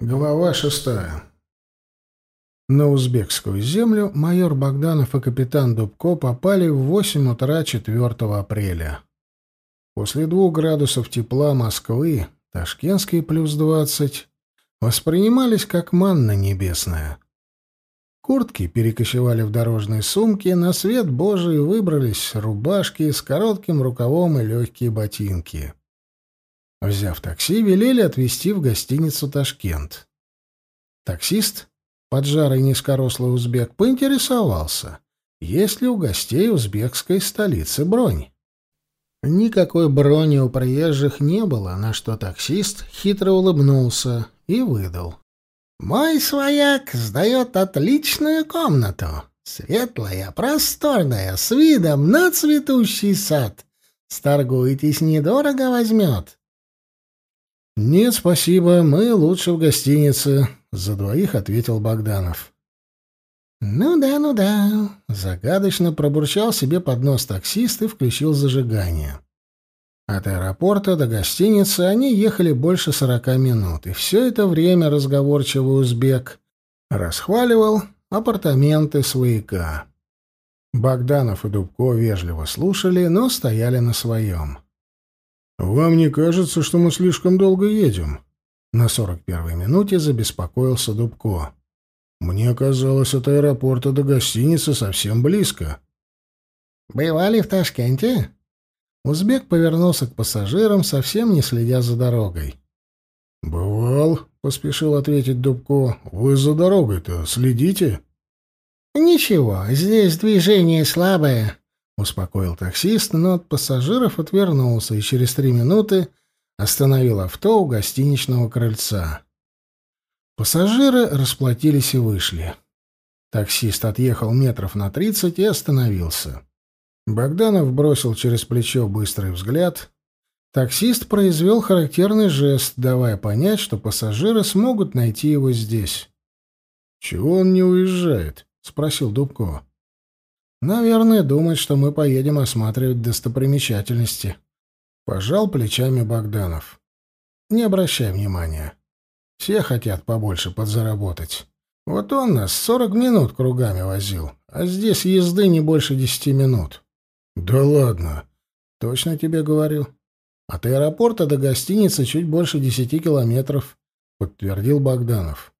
Глава шестая. На узбекскую землю майор Богданов и капитан Дубко попали в 8 утра 4 апреля. После двух градусов тепла Москвы, ташкентские плюс 20, воспринимались как манна небесная. Куртки перекочевали в дорожные сумки, на свет Божий выбрались рубашки с коротким рукавом и легкие ботинки. Взяв такси, велели отвезти в гостиницу «Ташкент». Таксист, поджарый низкорослый узбек, поинтересовался, есть ли у гостей узбекской столицы бронь. Никакой брони у приезжих не было, на что таксист хитро улыбнулся и выдал. «Мой свояк сдает отличную комнату. Светлая, просторная, с видом на цветущий сад. Сторгуйтесь, недорого возьмет. «Нет, спасибо, мы лучше в гостинице», — за двоих ответил Богданов. «Ну да, ну да», — загадочно пробурчал себе под нос таксист и включил зажигание. От аэропорта до гостиницы они ехали больше сорока минут, и все это время разговорчивый узбек расхваливал апартаменты свояка. Богданов и Дубко вежливо слушали, но стояли на своем. «Вам не кажется, что мы слишком долго едем?» На сорок первой минуте забеспокоился Дубко. «Мне казалось, от аэропорта до гостиницы совсем близко». «Бывали в Ташкенте?» Узбек повернулся к пассажирам, совсем не следя за дорогой. «Бывал», — поспешил ответить Дубко. «Вы за дорогой-то следите?» «Ничего, здесь движение слабое», — успокоил таксист, но от пассажиров отвернулся и через три минуты остановил авто у гостиничного крыльца. Пассажиры расплатились и вышли. Таксист отъехал метров на тридцать и остановился. Богданов бросил через плечо быстрый взгляд. Таксист произвел характерный жест, давая понять, что пассажиры смогут найти его здесь. «Чего он не уезжает?» — спросил Дубко. Наверное, думает, что мы поедем осматривать достопримечательности. Пожал плечами Богданов. Не обращай внимания. Все хотят побольше подзаработать. Вот он нас сорок минут кругами возил, а здесь езды не больше десяти минут. Да ладно. Точно тебе говорю. От аэропорта до гостиницы чуть больше десяти километров, подтвердил Богданов.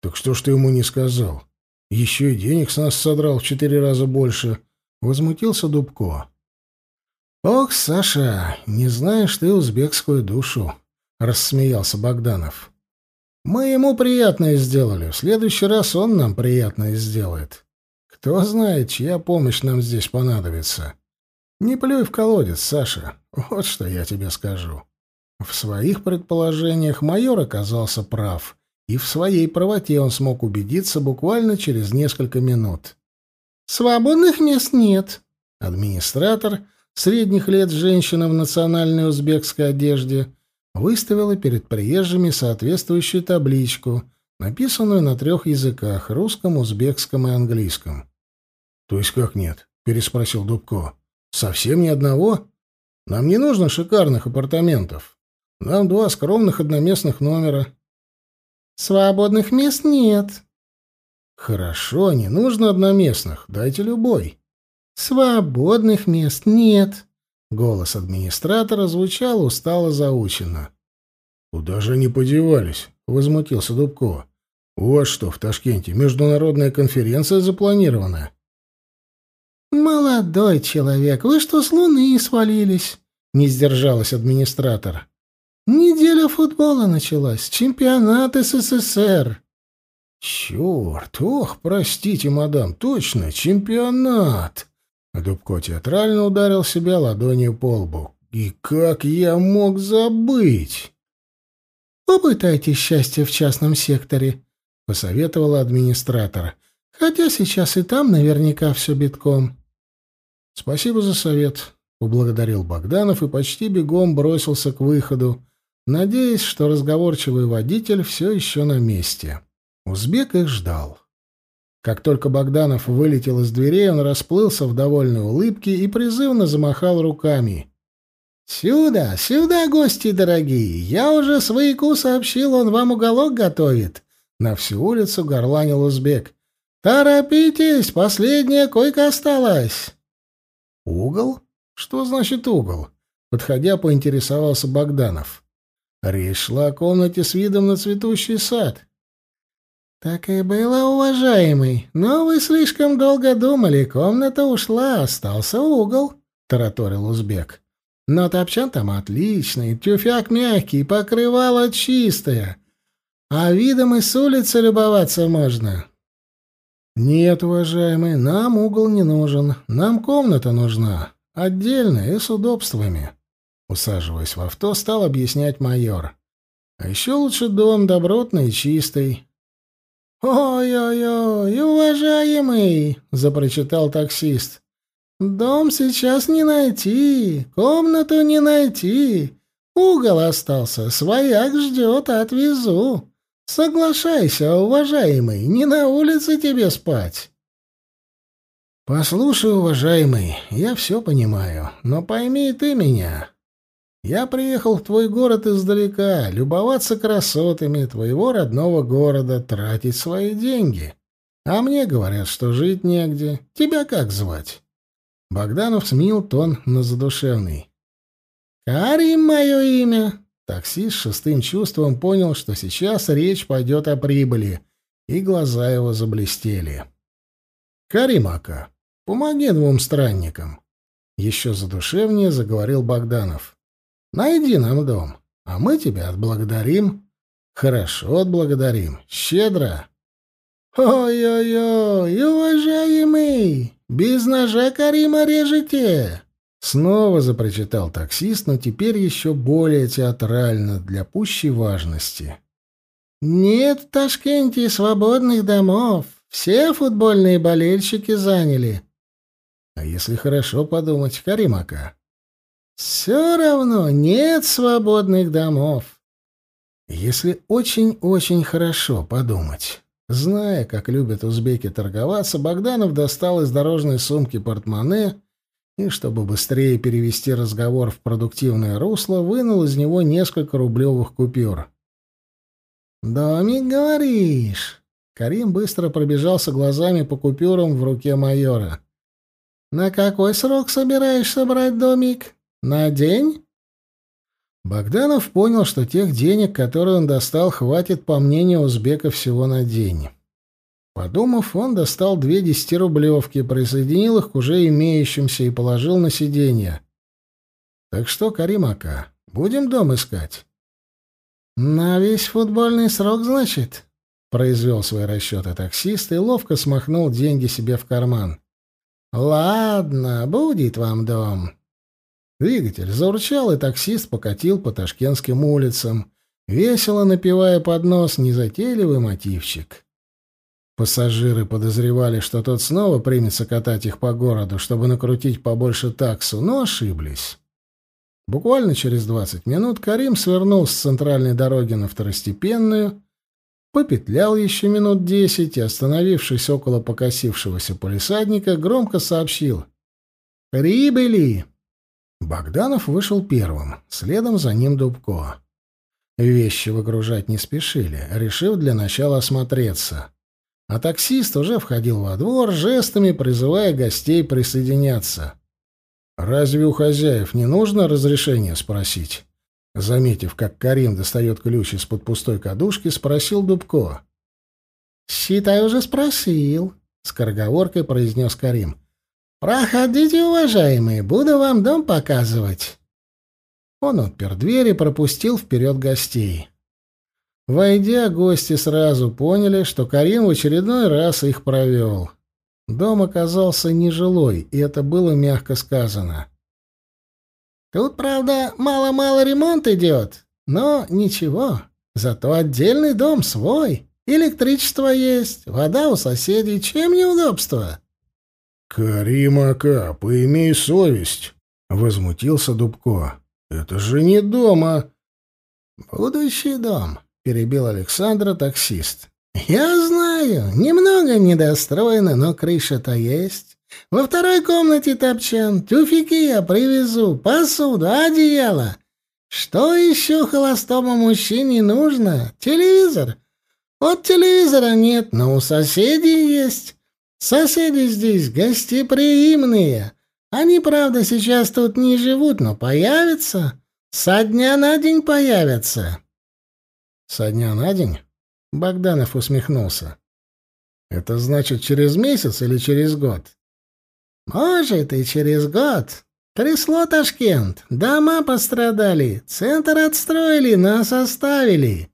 Так что ж ты ему не сказал? Еще и денег с нас содрал в четыре раза больше. Возмутился Дубко. «Ох, Саша, не знаешь ты узбекскую душу», — рассмеялся Богданов. «Мы ему приятное сделали. В следующий раз он нам приятное сделает. Кто знает, чья помощь нам здесь понадобится. Не плюй в колодец, Саша. Вот что я тебе скажу». В своих предположениях майор оказался прав — и в своей правоте он смог убедиться буквально через несколько минут. «Свободных мест нет». Администратор, средних лет женщина в национальной узбекской одежде, выставила перед приезжими соответствующую табличку, написанную на трех языках — русском, узбекском и английском. «То есть как нет?» — переспросил Дубко. «Совсем ни одного? Нам не нужно шикарных апартаментов. Нам два скромных одноместных номера». Свободных мест нет. Хорошо, не нужно одноместных, дайте любой. Свободных мест нет. Голос администратора звучал устало заучено. Куда же они подевались? возмутился Дубко. Вас что, в Ташкенте международная конференция запланирована? Молодой человек, вы что, с луны свалились? Не сдержалась администратор. Неделя футбола началась, чемпионат СССР. Черт, ох, простите, мадам, точно, чемпионат. Дубко театрально ударил себя ладонью по лбу. И как я мог забыть? Попытайте счастье в частном секторе, посоветовала администратор. Хотя сейчас и там наверняка все битком. Спасибо за совет, поблагодарил Богданов и почти бегом бросился к выходу, надеясь, что разговорчивый водитель все еще на месте. Узбек их ждал. Как только Богданов вылетел из дверей, он расплылся в довольной улыбке и призывно замахал руками. «Сюда, сюда, гости дорогие! Я уже свояку сообщил, он вам уголок готовит!» На всю улицу горланил узбек. «Торопитесь, последняя койка осталась!» «Угол? Что значит угол?» Подходя, поинтересовался Богданов. Речь шла о комнате с видом на цветущий сад. «Так и было, уважаемый. Но вы слишком долго думали. Комната ушла, остался угол», — тараторил узбек. «Но топчан там отличный, тюфяк мягкий, покрывало чистое. А видом и с улицы любоваться можно». «Нет, уважаемый, нам угол не нужен. Нам комната нужна. Отдельная и с удобствами». Усаживаясь в авто, стал объяснять майор. «А еще лучше дом добротный и чистый». «Ой-ой-ой, уважаемый!» — запрочитал таксист. «Дом сейчас не найти, комнату не найти. Угол остался, свояк ждет, отвезу. Соглашайся, уважаемый, не на улице тебе спать». «Послушай, уважаемый, я все понимаю, но пойми ты меня. Я приехал в твой город издалека, любоваться красотами твоего родного города, тратить свои деньги. А мне говорят, что жить негде. Тебя как звать?» Богданов сменил тон на задушевный. «Карим мое имя». Таксист шестым чувством понял, что сейчас речь пойдет о прибыли, и глаза его заблестели. «Каримака, помоги двум странникам». Еще задушевнее заговорил Богданов. Найди нам дом, а мы тебя отблагодарим. Хорошо отблагодарим, щедро. Ой-ой-ой, уважаемый, без ножа Карима режете. Снова запрочитал таксист, но теперь еще более театрально, для пущей важности. «Нет в Ташкенте свободных домов. Все футбольные болельщики заняли». «А если хорошо подумать, Каримака, все равно нет свободных домов. Если очень-очень хорошо подумать. Зная, как любят узбеки торговаться, Богданов достал из дорожной сумки портмоне и, чтобы быстрее перевести разговор в продуктивное русло, вынул из него несколько рублевых купюр. «Домик, говоришь?» Карим быстро пробежался глазами по купюрам в руке майора. «На какой срок собираешься брать домик?» На день? Богданов понял, что тех денег, которые он достал, хватит, по мнению узбека, всего на день. Подумав, он достал две десятирублевки, присоединил их к уже имеющимся и положил на сиденье. «Так что, Каримака, будем дом искать?» «На весь футбольный срок, значит?» — произвел свои расчеты таксист и ловко смахнул деньги себе в карман. «Ладно, будет вам дом. Двигатель заурчал, и таксист покатил по ташкентским улицам, весело напевая под нос незатейливый мотивчик. Пассажиры подозревали, что тот снова примется катать их по городу, чтобы накрутить побольше таксу, но ошиблись. Буквально через двадцать минут Карим свернул с центральной дороги на второстепенную, попетлял еще минут десять и, остановившись около покосившегося полисадника, громко сообщил «Прибыли!» Богданов вышел первым, следом за ним Дубко. Вещи выгружать не спешили, решив для начала осмотреться. А таксист уже входил во двор, жестами призывая гостей присоединяться. «Разве у хозяев не нужно разрешение спросить?» Заметив, как Карим достает ключ из-под пустой кадушки, спросил Дубко. «Считай, уже спросил», — скороговоркой произнес Карим. «Проходите, уважаемые, буду вам дом показывать». Он отпер дверь и пропустил вперед гостей. Войдя, гости сразу поняли, что Карим в очередной раз их провел. Дом оказался нежилой, и это было мягко сказано. «Тут, правда, мало-мало ремонт идет, но ничего, зато отдельный дом свой, электричество есть, вода у соседей, чем неудобство?» «Каримака, поимей совесть!» — возмутился Дубко. «Это же не дома!» «Будущий дом», — перебил Александра таксист. «Я знаю, немного недостроено, но крыша-то есть. Во второй комнате топчан, тюфяки я привезу, посуду, одеяло. Что еще холостому мужчине нужно? Телевизор. Вот телевизора нет, но у соседей есть. Соседи здесь гостеприимные. Они, правда, сейчас тут не живут, но появятся. Со дня на день появятся. Со дня на день? Богданов усмехнулся. Это значит через месяц или через год? Может, и через год. Трясло Ташкент, дома пострадали, центр отстроили, нас оставили.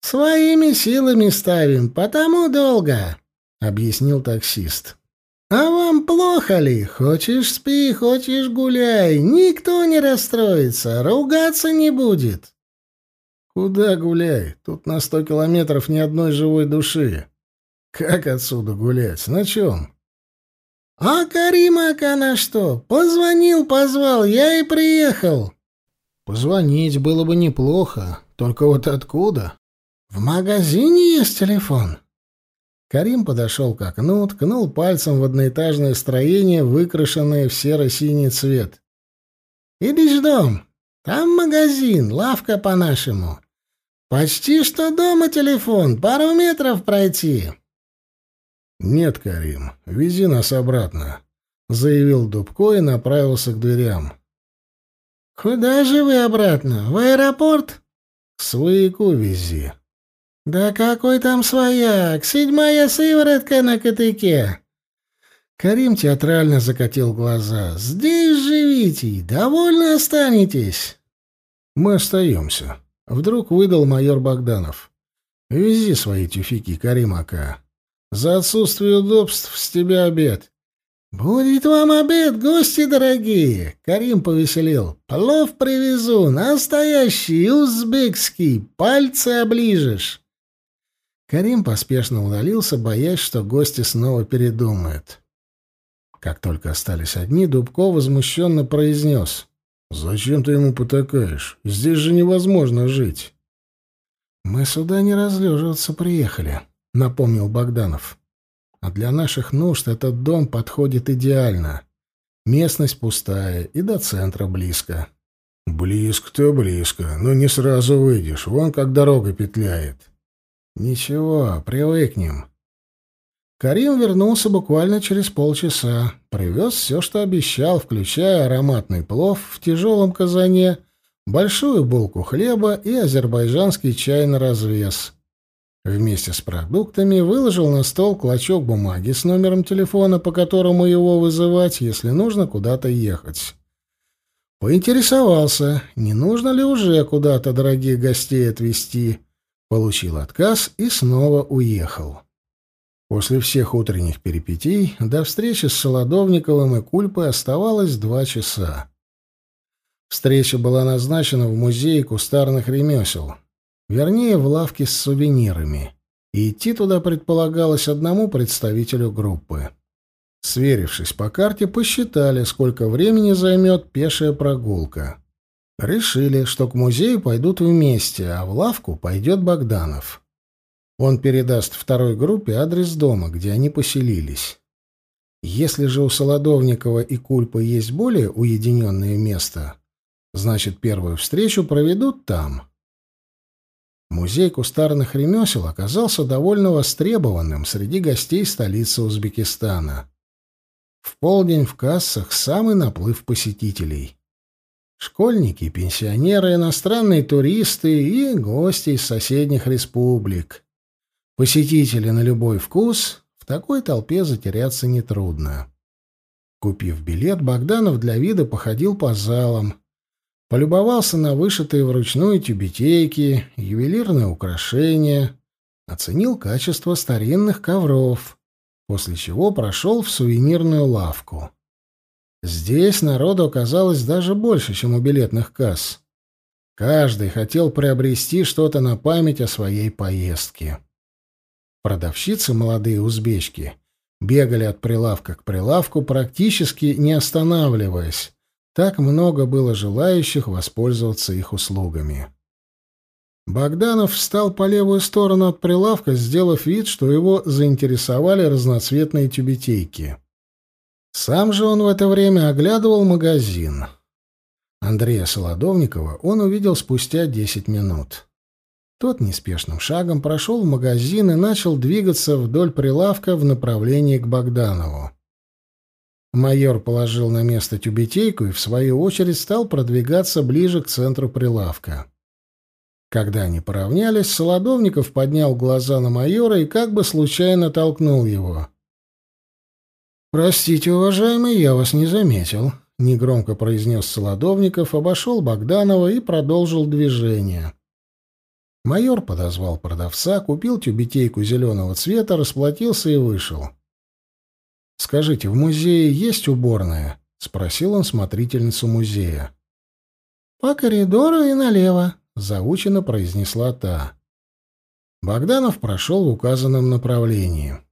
Своими силами ставим, потому долго, — объяснил таксист. А вам плохо ли? Хочешь спи, хочешь гуляй, никто не расстроится, ругаться не будет. Куда гуляй? Тут на сто километров ни одной живой души. Как отсюда гулять? На чем? А Каримака на что? Позвонил, позвал, я и приехал. Позвонить было бы неплохо, только вот откуда? В магазине есть телефон. Карим подошел к окну, ткнул пальцем в одноэтажное строение, выкрашенное в серо-синий цвет. «Иди дом. Там магазин, лавка по-нашему. Почти что дома телефон, пару метров пройти. Нет, Карим, вези нас обратно, заявил Дубко и направился к дверям. Куда же вы обратно? В аэропорт? К свояку вези. Да какой там свояк? Седьмая сыворотка на котыке. Карим театрально закатил глаза. «Здесь живите, довольно останетесь». «Мы остаемся», Вдруг выдал майор Богданов. «Вези свои тюфяки, Каримака. За отсутствие удобств с тебя обед». «Будет вам обед, гости дорогие!» Карим повеселил. «Плов привезу, настоящий, узбекский, пальцы оближешь». Карим поспешно удалился, боясь, что гости снова передумают. Как только остались одни, Дубко возмущенно произнес. «Зачем ты ему потакаешь? Здесь же невозможно жить». «Мы сюда не разлеживаться приехали», — напомнил Богданов. «А для наших нужд этот дом подходит идеально. Местность пустая и до центра близко». «Близко-то близко, но не сразу выйдешь. Вон как дорога петляет». «Ничего, привыкнем. Карим вернулся буквально через полчаса. Привез все, что обещал, включая ароматный плов в тяжелом казане, большую булку хлеба и азербайджанский чай на развес. Вместе с продуктами выложил на стол клочок бумаги с номером телефона, по которому его вызывать, если нужно куда-то ехать. Поинтересовался, не нужно ли уже куда-то дорогих гостей отвезти. Получил отказ и снова уехал. После всех утренних перипетий до встречи с Солодовниковым и Кульпой оставалось два часа. Встреча была назначена в музее кустарных ремесел, вернее, в лавке с сувенирами, и идти туда предполагалось одному представителю группы. Сверившись по карте, посчитали, сколько времени займет пешая прогулка. Решили, что к музею пойдут вместе, а в лавку пойдет Богданов. Он передаст второй группе адрес дома, где они поселились. Если же у Солодовникова и Кульпы есть более уединенное место, значит, первую встречу проведут там. Музей кустарных ремесел оказался довольно востребованным среди гостей столицы Узбекистана. В полдень в кассах самый наплыв посетителей. Школьники, пенсионеры, иностранные туристы и гости из соседних республик. Посетители на любой вкус, в такой толпе затеряться нетрудно. Купив билет, Богданов для вида походил по залам, полюбовался на вышитые вручную тюбетейки, ювелирные украшения, оценил качество старинных ковров, после чего прошел в сувенирную лавку. Здесь народу оказалось даже больше, чем у билетных касс. Каждый хотел приобрести что-то на память о своей поездке. Продавщицы, молодые узбечки, бегали от прилавка к прилавку, практически не останавливаясь. Так много было желающих воспользоваться их услугами. Богданов встал по левую сторону от прилавка, сделав вид, что его заинтересовали разноцветные тюбетейки. Сам же он в это время оглядывал магазин. Андрея Солодовникова он увидел спустя десять минут. Тот неспешным шагом прошел в магазин и начал двигаться вдоль прилавка в направлении к Богданову. Майор положил на место тюбетейку и, в свою очередь, стал продвигаться ближе к центру прилавка. Когда они поравнялись, Солодовников поднял глаза на майора и как бы случайно толкнул его. «Простите, уважаемый, я вас не заметил», — негромко произнес Солодовников, обошел Богданова и продолжил движение. Майор подозвал продавца, купил тюбетейку зеленого цвета, расплатился и вышел. «Скажите, в музее есть уборная?» — спросил он смотрительницу музея. «По коридору и налево», — заучено произнесла та. Богданов прошел в указанном направлении.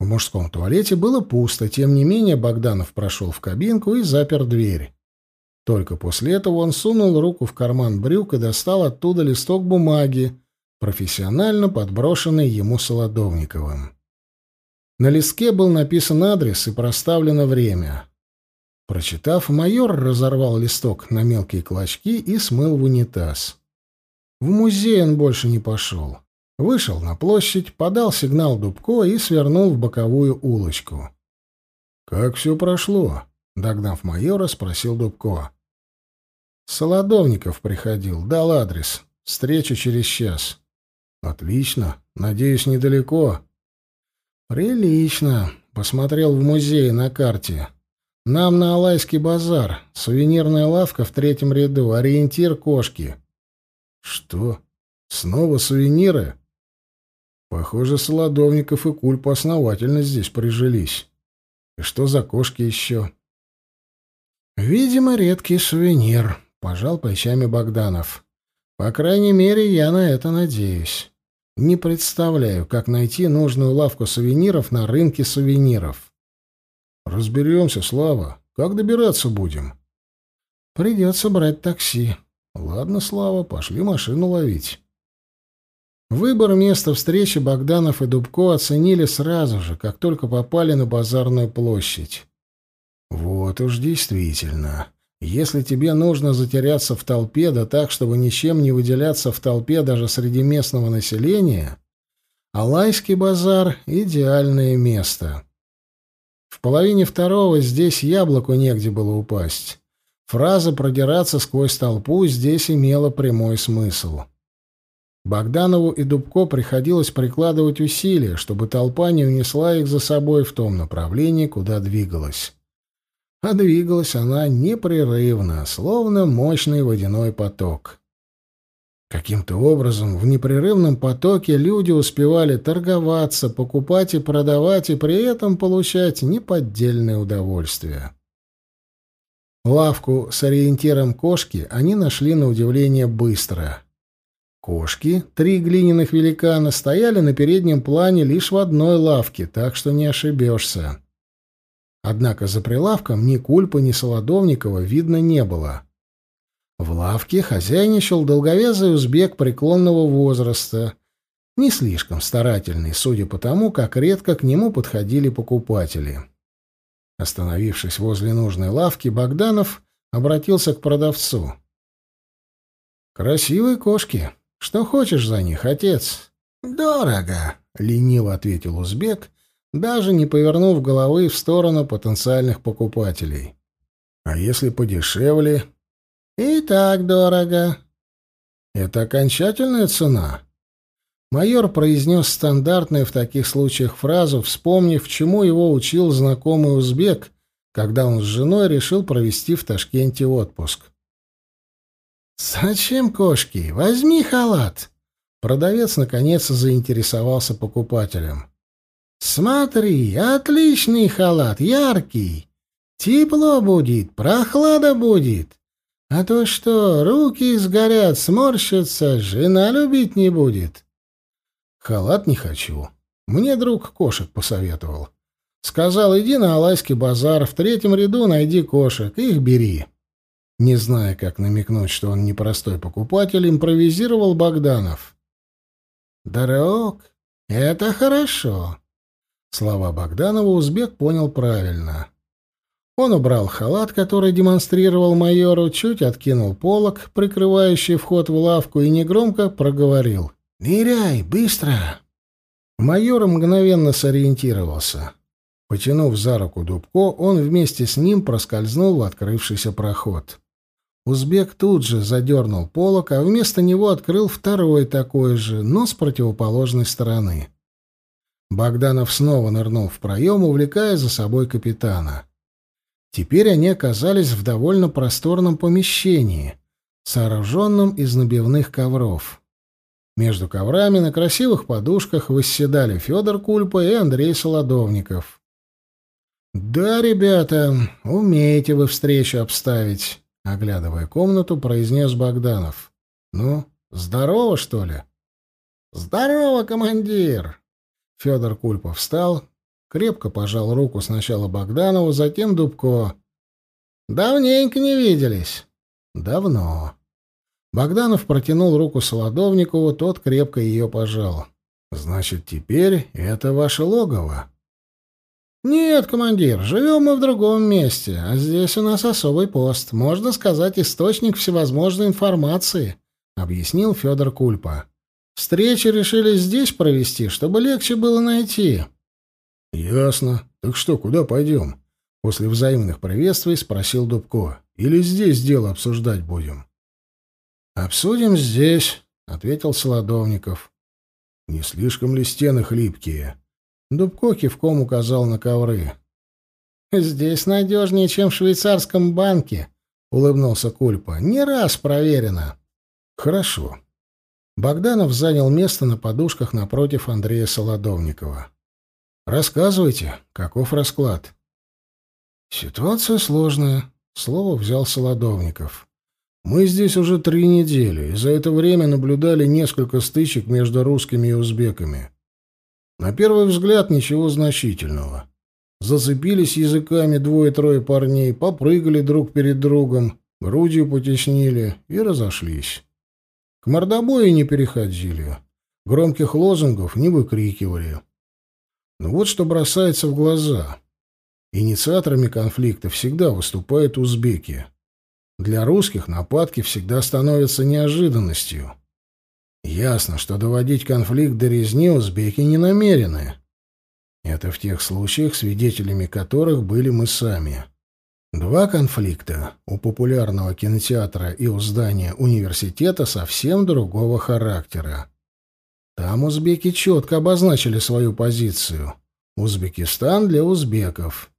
В мужском туалете было пусто, тем не менее Богданов прошел в кабинку и запер дверь. Только после этого он сунул руку в карман брюк и достал оттуда листок бумаги, профессионально подброшенный ему Солодовниковым. На листке был написан адрес и проставлено время. Прочитав, майор разорвал листок на мелкие клочки и смыл в унитаз. В музей он больше не пошел. Вышел на площадь, подал сигнал Дубко и свернул в боковую улочку. «Как все прошло?» — догнав майора, спросил Дубко. «Солодовников приходил, дал адрес. Встреча через час». «Отлично. Надеюсь, недалеко». «Прилично. Посмотрел в музее на карте. Нам на Алайский базар. Сувенирная лавка в третьем ряду. Ориентир кошки». «Что? Снова сувениры?» Похоже, Солодовников и Кульпа основательно здесь прижились. И что за кошки еще? Видимо, редкий сувенир, пожал плечами Богданов. По крайней мере, я на это надеюсь. Не представляю, как найти нужную лавку сувениров на рынке сувениров. Разберемся, Слава. Как добираться будем? Придется брать такси. Ладно, Слава, пошли машину ловить. Выбор места встречи Богданов и Дубко оценили сразу же, как только попали на базарную площадь. Вот уж действительно. Если тебе нужно затеряться в толпе, да так, чтобы ничем не выделяться в толпе даже среди местного населения, Алайский базар — идеальное место. В половине второго здесь яблоку негде было упасть. Фраза «продираться сквозь толпу» здесь имела прямой смысл. Богданову и Дубко приходилось прикладывать усилия, чтобы толпа не унесла их за собой в том направлении, куда двигалась. А двигалась она непрерывно, словно мощный водяной поток. Каким-то образом в непрерывном потоке люди успевали торговаться, покупать и продавать, и при этом получать неподдельное удовольствие. Лавку с ориентиром кошки они нашли на удивление быстро — Кошки, три глиняных великана, стояли на переднем плане лишь в одной лавке, так что не ошибешься. Однако за прилавком ни Кульпа, ни Солодовникова видно не было. В лавке хозяйничал долговязый узбек преклонного возраста, не слишком старательный, судя по тому, как редко к нему подходили покупатели. Остановившись возле нужной лавки, Богданов обратился к продавцу. «Красивые кошки. Что хочешь за них, отец? Дорого, лениво ответил узбек, даже не повернув головы в сторону потенциальных покупателей. А если подешевле? И так дорого. Это окончательная цена. Майор произнес стандартную в таких случаях фразу, вспомнив, чему его учил знакомый узбек, когда он с женой решил провести в Ташкенте отпуск. «Зачем кошки? Возьми халат!» Продавец, наконец, заинтересовался покупателем. «Смотри, отличный халат, яркий. Тепло будет, прохлада будет. А то что, руки сгорят, сморщатся, жена любить не будет». «Халат не хочу. Мне друг кошек посоветовал. Сказал, иди на Алайский базар, в третьем ряду найди кошек, их бери». Не зная, как намекнуть, что он непростой покупатель, импровизировал Богданов. «Дорог, это хорошо». Слова Богданова узбек понял правильно. Он убрал халат, который демонстрировал майору, чуть откинул полог, прикрывающий вход в лавку, и негромко проговорил. «Ныряй, быстро!» Майор мгновенно сориентировался. Потянув за руку Дубко, он вместе с ним проскользнул в открывшийся проход. Узбек тут же задернул полок, а вместо него открыл второй такой же, но с противоположной стороны. Богданов снова нырнул в проем, увлекая за собой капитана. Теперь они оказались в довольно просторном помещении, сооруженном из набивных ковров. Между коврами на красивых подушках восседали Федор Кульпа и Андрей Солодовников. «Да, ребята, умеете вы встречу обставить», — оглядывая комнату, произнес Богданов. «Ну, здорово, что ли?» «Здорово, командир!» Федор Кульпа встал, Крепко пожал руку сначала Богданову, затем Дубко. «Давненько не виделись». «Давно». Богданов протянул руку Солодовникову, тот крепко ее пожал. «Значит, теперь это ваше логово?» «Нет, командир, живем мы в другом месте, а здесь у нас особый пост, можно сказать, источник всевозможной информации», — объяснил Федор Кульпа. «Встречи решили здесь провести, чтобы легче было найти». «Ясно. Так что, куда пойдем?» После взаимных приветствий спросил Дубко. «Или здесь дело обсуждать будем?» «Обсудим здесь», — ответил Солодовников. «Не слишком ли стены хлипкие?» Дубко кивком указал на ковры. «Здесь надежнее, чем в швейцарском банке», — улыбнулся Кульпа. «Не раз проверено». «Хорошо». Богданов занял место на подушках напротив Андрея Солодовникова. Рассказывайте, каков расклад? Ситуация сложная, слово взял Солодовников. Мы здесь уже три недели, и за это время наблюдали несколько стычек между русскими и узбеками. На первый взгляд ничего значительного. Зацепились языками двое-трое парней, попрыгали друг перед другом, грудью потеснили и разошлись. К мордобою не переходили, громких лозунгов не выкрикивали. Но вот что бросается в глаза. Инициаторами конфликта всегда выступают узбеки. Для русских нападки всегда становятся неожиданностью. Ясно, что доводить конфликт до резни узбеки не намерены. Это в тех случаях, свидетелями которых были мы сами. Два конфликта у популярного кинотеатра и у здания университета совсем другого характера. Там узбеки четко обозначили свою позицию. Узбекистан для узбеков.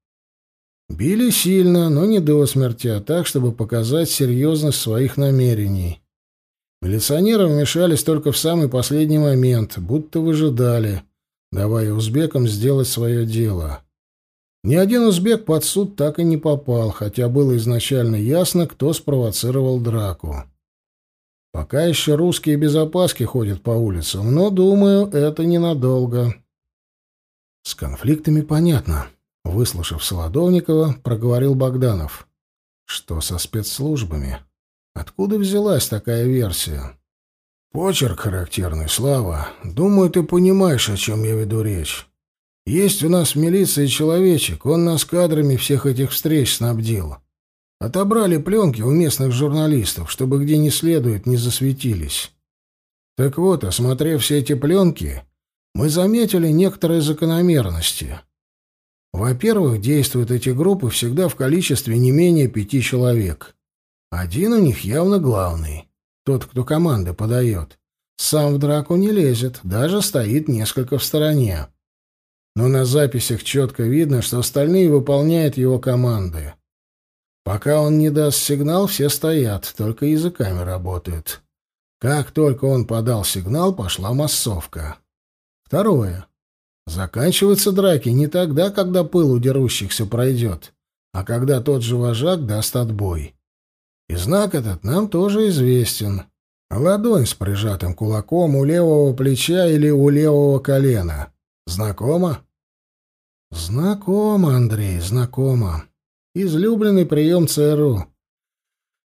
Били сильно, но не до смерти, а так, чтобы показать серьезность своих намерений. Милиционеры вмешались только в самый последний момент, будто выжидали, давая узбекам сделать свое дело. Ни один узбек под суд так и не попал, хотя было изначально ясно, кто спровоцировал драку. Пока еще русские без опаски ходят по улицам, но, думаю, это ненадолго. С конфликтами понятно. Выслушав Солодовникова, проговорил Богданов. Что со спецслужбами? Откуда взялась такая версия? Почерк характерный, Слава. Думаю, ты понимаешь, о чем я веду речь. Есть у нас в милиции человечек, он нас кадрами всех этих встреч снабдил. Отобрали пленки у местных журналистов, чтобы где не следует не засветились. Так вот, осмотрев все эти пленки, мы заметили некоторые закономерности. Во-первых, действуют эти группы всегда в количестве не менее пяти человек. Один у них явно главный, тот, кто команды подает. Сам в драку не лезет, даже стоит несколько в стороне. Но на записях четко видно, что остальные выполняют его команды. Пока он не даст сигнал, все стоят, только языками работают. Как только он подал сигнал, пошла массовка. Второе. Заканчиваются драки не тогда, когда пыл у дерущихся пройдет, а когда тот же вожак даст отбой. И знак этот нам тоже известен. Ладонь с прижатым кулаком у левого плеча или у левого колена. Знакомо? Знакомо, Андрей, знакомо. Излюбленный прием ЦРУ.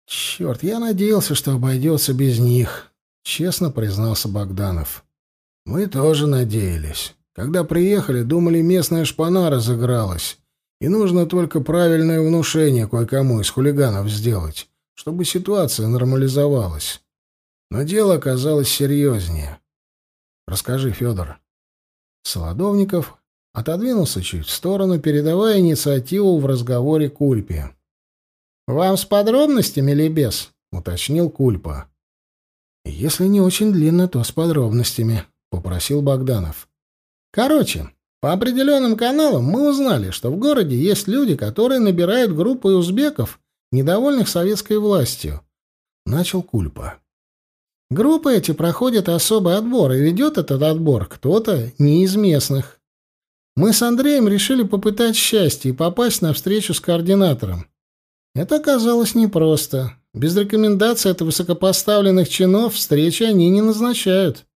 Черт, я надеялся, что обойдется без них, честно признался Богданов. Мы тоже надеялись. Когда приехали, думали, местная шпана разыгралась, И нужно только правильное внушение кое-кому из хулиганов сделать, чтобы ситуация нормализовалась. Но дело оказалось серьезнее. Расскажи, Федор. Солодовников отодвинулся чуть в сторону, передавая инициативу в разговоре Кульпе. «Вам с подробностями или без?» — уточнил Кульпа. «Если не очень длинно, то с подробностями», — попросил Богданов. «Короче, по определенным каналам мы узнали, что в городе есть люди, которые набирают группы узбеков, недовольных советской властью», — начал Кульпа. Группы эти проходят особый отбор, и ведет этот отбор кто-то не из местных. Мы с Андреем решили попытать счастье и попасть на встречу с координатором. Это оказалось непросто. Без рекомендаций от высокопоставленных чинов встречи они не назначают.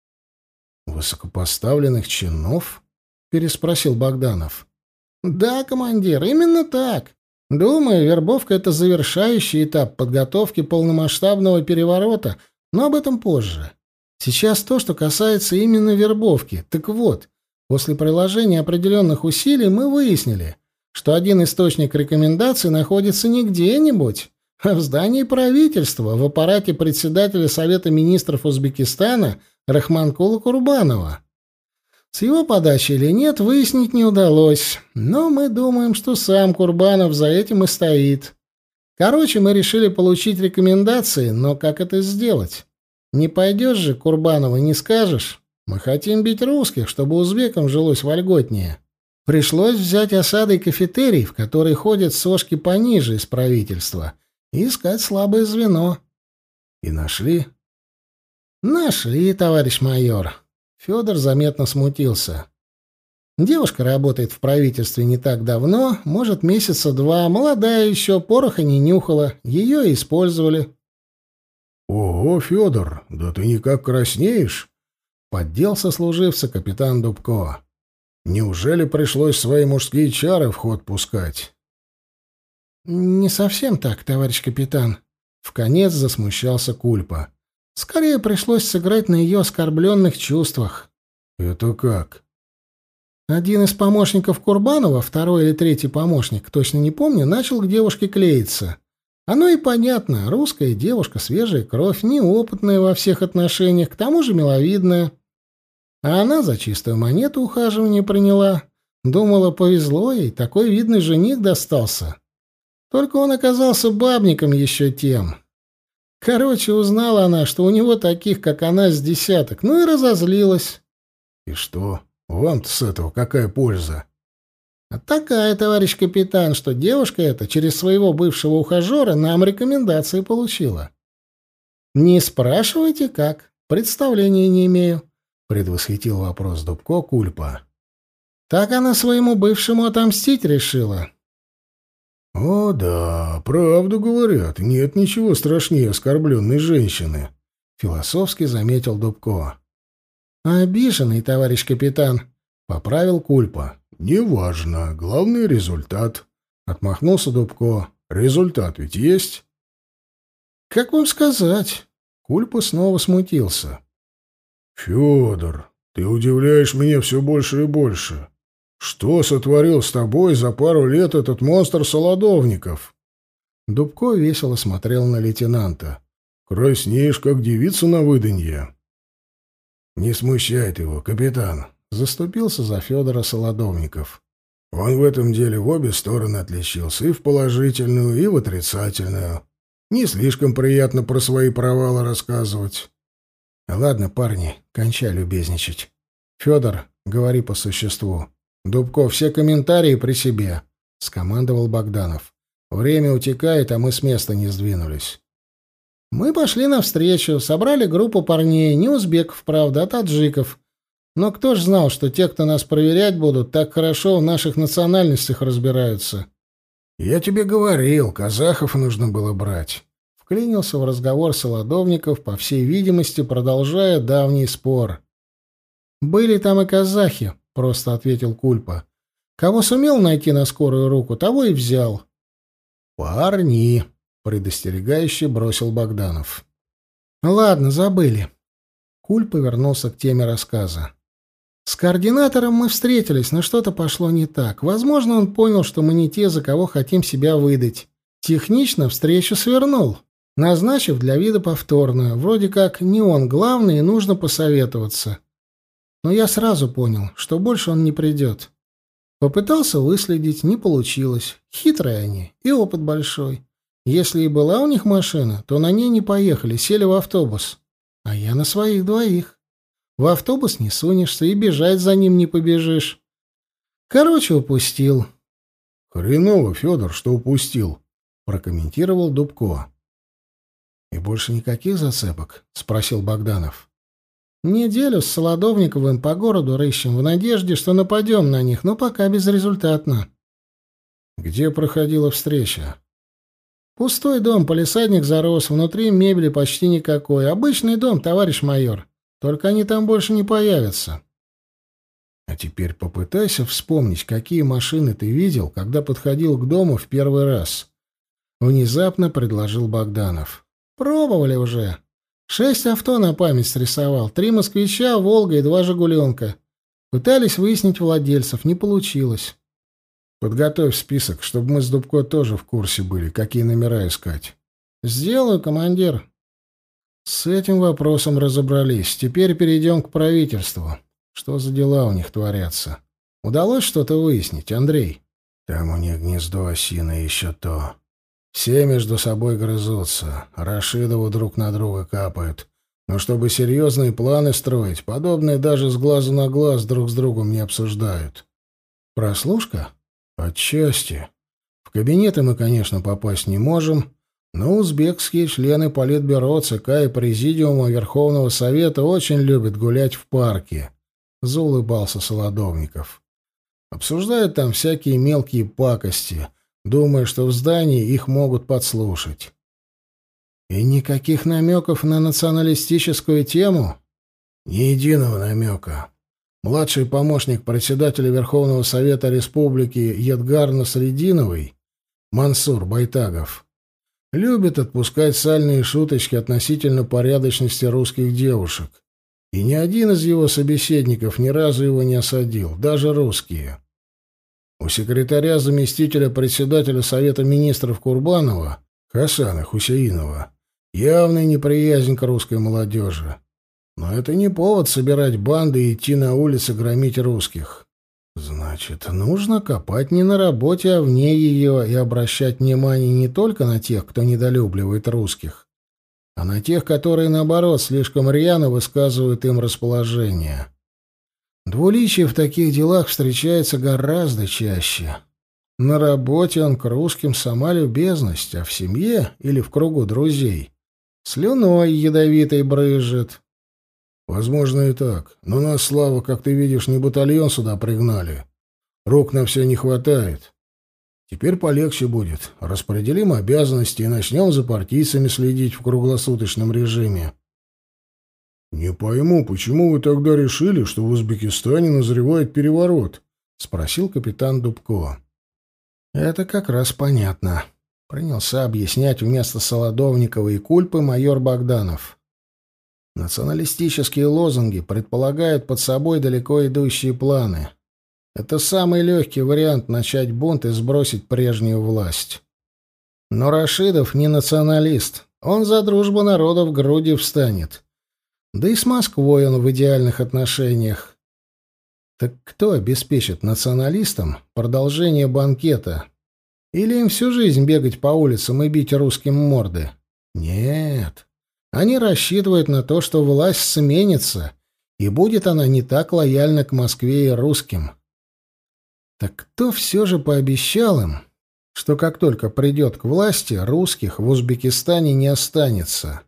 «Высокопоставленных чинов?» — переспросил Богданов. «Да, командир, именно так. Думаю, вербовка — это завершающий этап подготовки полномасштабного переворота — но об этом позже. Сейчас то, что касается именно вербовки. Так вот, после приложения определенных усилий мы выяснили, что один источник рекомендаций находится не где-нибудь, а в здании правительства, в аппарате председателя Совета министров Узбекистана Рахманкула Курбанова. С его подачи или нет, выяснить не удалось, но мы думаем, что сам Курбанов за этим и стоит. Короче, мы решили получить рекомендации, но как это сделать? Не пойдешь же, Курбанова, не скажешь? Мы хотим бить русских, чтобы узбекам жилось вольготнее. Пришлось взять осадой кафетерий, в который ходят сошки пониже из правительства, и искать слабое звено. И нашли? Нашли, товарищ майор. Федор заметно смутился. Девушка работает в правительстве не так давно, может, месяца два, молодая еще, пороха не нюхала, ее использовали. — Ого, Федор, да ты никак краснеешь! — подделся служивца капитан Дубко. — Неужели пришлось свои мужские чары в ход пускать? — Не совсем так, товарищ капитан. В конец засмущался Кульпа. Скорее пришлось сыграть на ее оскорбленных чувствах. — Это как? Один из помощников Курбанова, второй или третий помощник, точно не помню, начал к девушке клеиться. Оно и понятно, русская девушка, свежая кровь, неопытная во всех отношениях, к тому же миловидная. А она за чистую монету ухаживание приняла. Думала, повезло ей, такой видный жених достался. Только он оказался бабником еще тем. Короче, узнала она, что у него таких, как она, с десяток, ну и разозлилась. — И что? Вам-то с этого какая польза? А такая, товарищ капитан, что девушка эта через своего бывшего ухажера нам рекомендации получила. Не спрашивайте как, представления не имею, предвосхитил вопрос Дубко Кульпа. Так она своему бывшему отомстить решила. О, да, правду говорят, нет ничего страшнее оскорбленной женщины, философски заметил Дубко. «Обиженный, товарищ капитан», — поправил Кульпа. «Неважно. Главный результат», — отмахнулся Дубко. «Результат ведь есть?» «Как вам сказать?» Кульпа снова смутился. «Федор, ты удивляешь меня все больше и больше. Что сотворил с тобой за пару лет этот монстр Солодовников?» Дубко весело смотрел на лейтенанта. «Краснеешь, как девица на выданье». «Не смущает его, капитан», — заступился за Федора Солодовников. «Он в этом деле в обе стороны отличился, и в положительную, и в отрицательную. Не слишком приятно про свои провалы рассказывать». «Ладно, парни, кончай любезничать. Федор, говори по существу. Дубков, все комментарии при себе», — скомандовал Богданов. «Время утекает, а мы с места не сдвинулись». Мы пошли навстречу, собрали группу парней, не узбеков, правда, а таджиков. Но кто ж знал, что те, кто нас проверять будут, так хорошо в наших национальностях разбираются? Я тебе говорил, казахов нужно было брать. Вклинился в разговор Солодовников, по всей видимости, продолжая давний спор. «Были там и казахи», — просто ответил Кульпа. «Кого сумел найти на скорую руку, того и взял». «Парни», предостерегающе бросил Богданов. Ладно, забыли. Куль повернулся к теме рассказа. С координатором мы встретились, но что-то пошло не так. Возможно, он понял, что мы не те, за кого хотим себя выдать. Технично встречу свернул, назначив для вида повторную. Вроде как не он главный, и нужно посоветоваться. Но я сразу понял, что больше он не придет. Попытался выследить, не получилось. Хитрые они, и опыт большой. Если и была у них машина, то на ней не поехали, сели в автобус. А я на своих двоих. В автобус не сунешься и бежать за ним не побежишь. Короче, упустил. Хреново, Федор, что упустил, прокомментировал Дубко. И больше никаких зацепок, спросил Богданов. Неделю с Солодовниковым по городу рыщем в надежде, что нападем на них, но пока безрезультатно. Где проходила встреча? Пустой дом, полисадник зарос, внутри мебели почти никакой. Обычный дом, товарищ майор. Только они там больше не появятся. А теперь попытайся вспомнить, какие машины ты видел, когда подходил к дому в первый раз. Внезапно предложил Богданов. Пробовали уже. Шесть авто на память срисовал. Три москвича, Волга и два Жигуленка. Пытались выяснить владельцев, не получилось. Подготовь список, чтобы мы с Дубко тоже в курсе были, какие номера искать. Сделаю, командир. С этим вопросом разобрались. Теперь перейдем к правительству. Что за дела у них творятся? Удалось что-то выяснить, Андрей? Там у них гнездо осиное еще то. Все между собой грызутся, Рашидову друг на друга капают. Но чтобы серьезные планы строить, подобные даже с глазу на глаз друг с другом не обсуждают. Прослушка? Отчасти. В кабинеты мы, конечно, попасть не можем, но узбекские члены Политбюро, ЦК и Президиума Верховного Совета очень любят гулять в парке. Заулыбался Солодовников. Обсуждают там всякие мелкие пакости — думая, что в здании их могут подслушать. И никаких намеков на националистическую тему? Ни единого намека. Младший помощник председателя Верховного Совета Республики Едгар Насрединовый, Мансур Байтагов, любит отпускать сальные шуточки относительно порядочности русских девушек. И ни один из его собеседников ни разу его не осадил, даже русские. У секретаря заместителя председателя Совета министров Курбанова, Хасана Хусеинова, явная неприязнь к русской молодежи. Но это не повод собирать банды и идти на улицы громить русских. Значит, нужно копать не на работе, а вне ее и обращать внимание не только на тех, кто недолюбливает русских, а на тех, которые, наоборот, слишком рьяно высказывают им расположение. Двуличие в таких делах встречается гораздо чаще. На работе он к русским сама любезность, а в семье или в кругу друзей слюной ядовитой брызжет. Возможно и так, но нас, Слава, как ты видишь, не батальон сюда пригнали. Рук на все не хватает. Теперь полегче будет. Распределим обязанности и начнем за партийцами следить в круглосуточном режиме. «Не пойму, почему вы тогда решили, что в Узбекистане назревает переворот?» — спросил капитан Дубко. «Это как раз понятно», — принялся объяснять вместо Солодовникова и Кульпы майор Богданов. «Националистические лозунги предполагают под собой далеко идущие планы. Это самый легкий вариант начать бунт и сбросить прежнюю власть. Но Рашидов не националист, он за дружбу народов груди встанет» Да и с Москвой он в идеальных отношениях. Так кто обеспечит националистам продолжение банкета? Или им всю жизнь бегать по улицам и бить русским морды? Нет. Они рассчитывают на то, что власть сменится, и будет она не так лояльна к Москве и русским. Так кто все же пообещал им, что как только придет к власти, русских в Узбекистане не останется?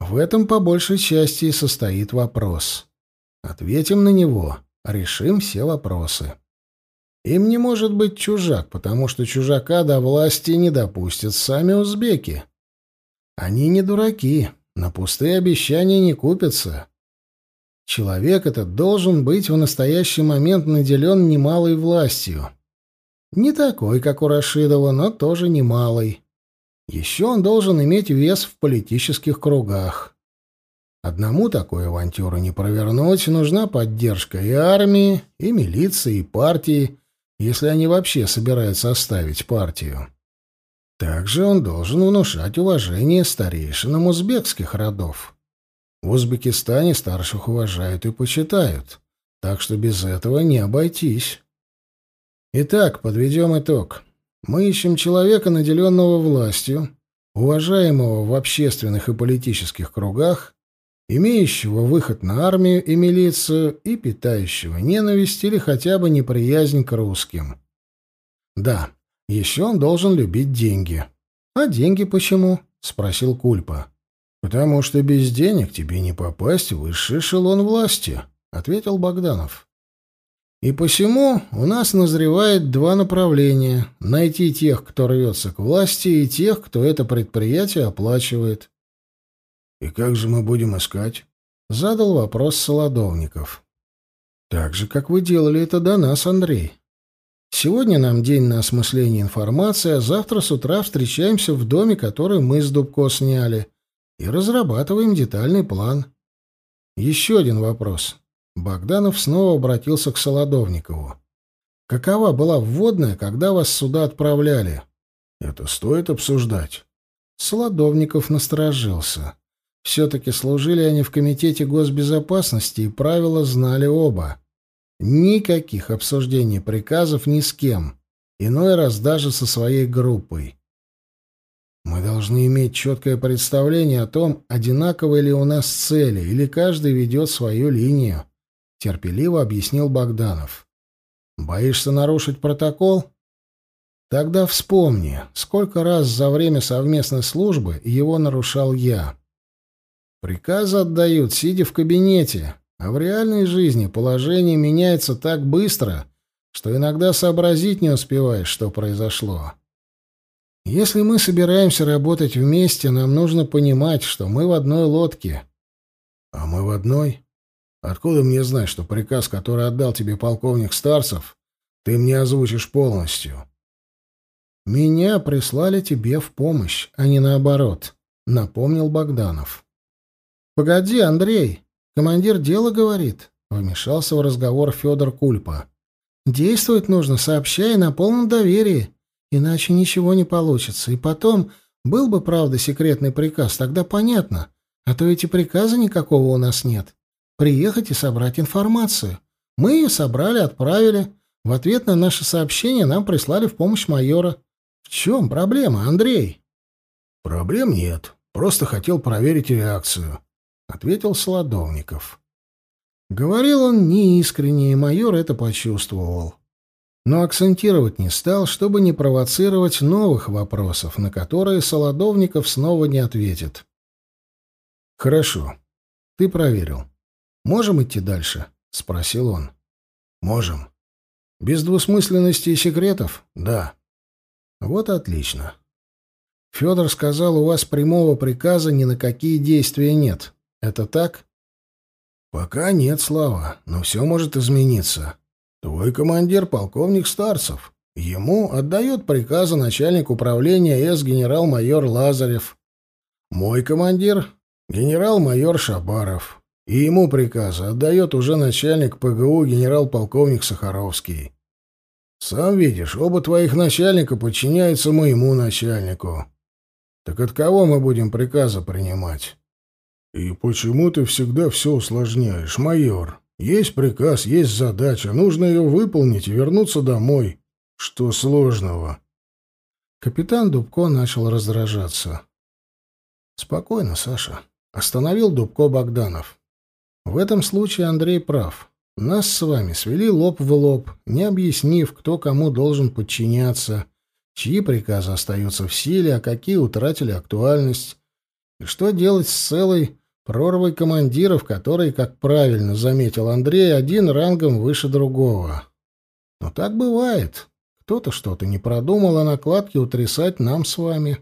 В этом по большей части и состоит вопрос. Ответим на него, решим все вопросы. Им не может быть чужак, потому что чужака до власти не допустят сами узбеки. Они не дураки, на пустые обещания не купятся. Человек этот должен быть в настоящий момент наделен немалой властью. Не такой, как у Рашидова, но тоже немалой. Еще он должен иметь вес в политических кругах. Одному такую авантюру не провернуть, нужна поддержка и армии, и милиции, и партии, если они вообще собираются оставить партию. Также он должен внушать уважение старейшинам узбекских родов. В Узбекистане старших уважают и почитают, так что без этого не обойтись. Итак, подведем итог. Мы ищем человека, наделенного властью, уважаемого в общественных и политических кругах, имеющего выход на армию и милицию и питающего ненависть или хотя бы неприязнь к русским. Да, еще он должен любить деньги. А деньги почему? спросил Кульпа. Потому что без денег тебе не попасть в высший эшелон власти, ответил Богданов. И посему у нас назревает два направления: найти тех, кто рвется к власти, и тех, кто это предприятие оплачивает. «И как же мы будем искать?» — задал вопрос Солодовников. «Так же, как вы делали это до нас, Андрей. Сегодня нам день на осмысление информации, а завтра с утра встречаемся в доме, который мы с Дубко сняли, и разрабатываем детальный план. Еще один вопрос». Богданов снова обратился к Солодовникову. «Какова была вводная, когда вас сюда отправляли?» «Это стоит обсуждать». Солодовников насторожился. Все-таки служили они в Комитете госбезопасности, и правила знали оба. Никаких обсуждений приказов ни с кем, иной раз даже со своей группой. Мы должны иметь четкое представление о том, одинаковые ли у нас цели, или каждый ведет свою линию, — терпеливо объяснил Богданов. Боишься нарушить протокол? Тогда вспомни, сколько раз за время совместной службы его нарушал я. Приказы отдают, сидя в кабинете, а в реальной жизни положение меняется так быстро, что иногда сообразить не успеваешь, что произошло. Если мы собираемся работать вместе, нам нужно понимать, что мы в одной лодке. А мы в одной? Откуда мне знать, что приказ, который отдал тебе полковник Старцев, ты мне озвучишь полностью? Меня прислали тебе в помощь, а не наоборот, напомнил Богданов. «Погоди, Андрей, командир дела говорит», — вмешался в разговор Федор Кульпа. «Действовать нужно, сообщая на полном доверии, иначе ничего не получится. И потом, был бы, правда, секретный приказ, тогда понятно, а то эти приказа никакого у нас нет. Приехать и собрать информацию. Мы ее собрали, отправили. В ответ на наше сообщение нам прислали в помощь майора. В чем проблема, Андрей?» «Проблем нет. Просто хотел проверить реакцию», — ответил Солодовников. Говорил он неискренне, и майор это почувствовал. Но акцентировать не стал, чтобы не провоцировать новых вопросов, на которые Солодовников снова не ответит. «Хорошо. Ты проверил. Можем идти дальше?» — спросил он. «Можем. Без двусмысленности и секретов?» «Да». «Вот отлично. Федор сказал, у вас прямого приказа ни на какие действия нет. Это так? Пока нет, Слава, но все может измениться. Твой командир полковник Старцев. Ему отдает приказы начальник управления С генерал-майор Лазарев. Мой командир генерал-майор Шабаров. И ему приказы отдает уже начальник ПГУ генерал-полковник Сахаровский. Сам видишь, оба твоих начальника подчиняются моему начальнику. Так от кого мы будем приказы принимать? «И почему ты всегда все усложняешь, майор? Есть приказ, есть задача, нужно ее выполнить и вернуться домой. Что сложного?» Капитан Дубко начал раздражаться. «Спокойно, Саша», — остановил Дубко Богданов. «В этом случае Андрей прав. Нас с вами свели лоб в лоб, не объяснив, кто кому должен подчиняться, чьи приказы остаются в силе, а какие утратили актуальность, и что делать с целой Прорвой командиров, который, как правильно заметил Андрей, один рангом выше другого. Но так бывает. Кто-то что-то не продумал, а накладки утрясать нам с вами.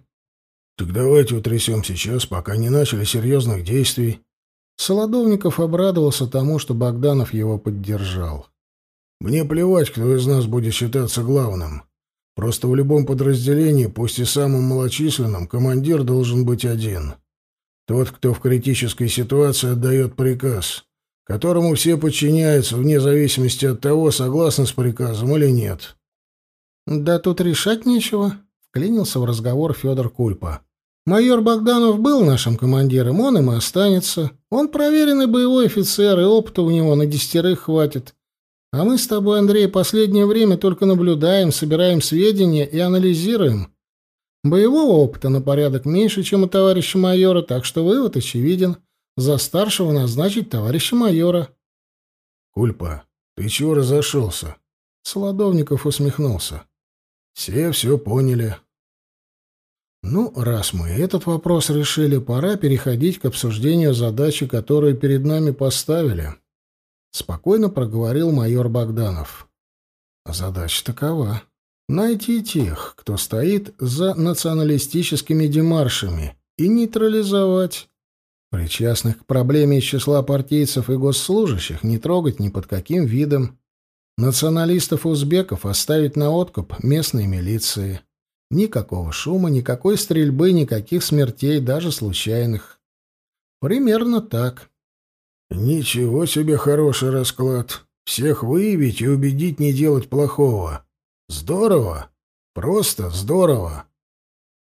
Так давайте утрясем сейчас, пока не начали серьезных действий. Солодовников обрадовался тому, что Богданов его поддержал. Мне плевать, кто из нас будет считаться главным. Просто в любом подразделении, пусть и самым малочисленным, командир должен быть один. Тот, кто в критической ситуации отдает приказ, которому все подчиняются вне зависимости от того, согласны с приказом или нет. Да тут решать нечего, вклинился в разговор Федор Кульпа. Майор Богданов был нашим командиром, он им и останется. Он проверенный боевой офицер, и опыта у него на десятерых хватит. А мы с тобой, Андрей, последнее время только наблюдаем, собираем сведения и анализируем. Боевого опыта на порядок меньше, чем у товарища майора, так что вывод очевиден. За старшего назначить товарища майора. Кульпа, ты чего разошелся? Солодовников усмехнулся. Все все поняли. Ну, раз мы этот вопрос решили, пора переходить к обсуждению задачи, которую перед нами поставили. Спокойно проговорил майор Богданов. Задача такова найти тех, кто стоит за националистическими демаршами, и нейтрализовать. Причастных к проблеме из числа партийцев и госслужащих не трогать ни под каким видом. Националистов-узбеков оставить на откуп местной милиции. Никакого шума, никакой стрельбы, никаких смертей, даже случайных. Примерно так. Ничего себе хороший расклад. Всех выявить и убедить не делать плохого. Здорово. Просто здорово.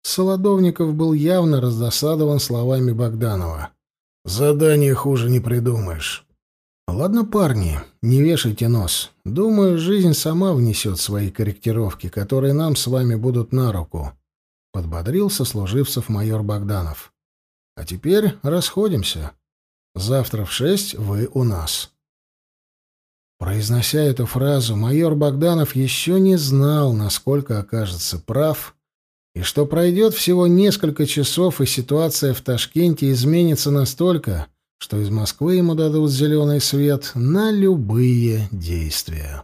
Солодовников был явно раздосадован словами Богданова. Задание хуже не придумаешь. Ладно, парни, не вешайте нос. Думаю, жизнь сама внесет свои корректировки, которые нам с вами будут на руку. Подбодрил сослуживцев майор Богданов. А теперь расходимся. Завтра в шесть вы у нас. Произнося эту фразу, майор Богданов еще не знал, насколько окажется прав, и что пройдет всего несколько часов, и ситуация в Ташкенте изменится настолько, что из Москвы ему дадут зеленый свет на любые действия.